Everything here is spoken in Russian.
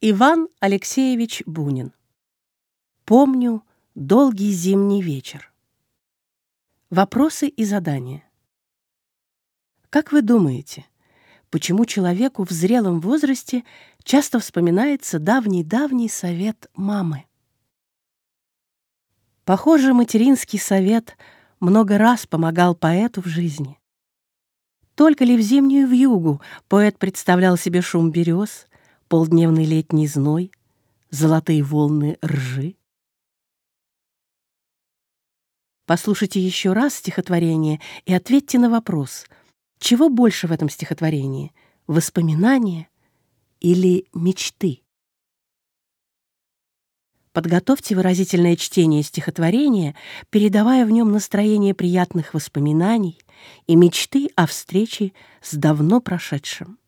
Иван Алексеевич Бунин. Помню долгий зимний вечер. Вопросы и задания. Как вы думаете, почему человеку в зрелом возрасте часто вспоминается давний-давний совет мамы? Похоже, материнский совет много раз помогал поэту в жизни. Только ли в зимнюю вьюгу поэт представлял себе шум берез, полдневный летний зной, золотые волны ржи. Послушайте еще раз стихотворение и ответьте на вопрос, чего больше в этом стихотворении — воспоминания или мечты? Подготовьте выразительное чтение стихотворения, передавая в нем настроение приятных воспоминаний и мечты о встрече с давно прошедшим.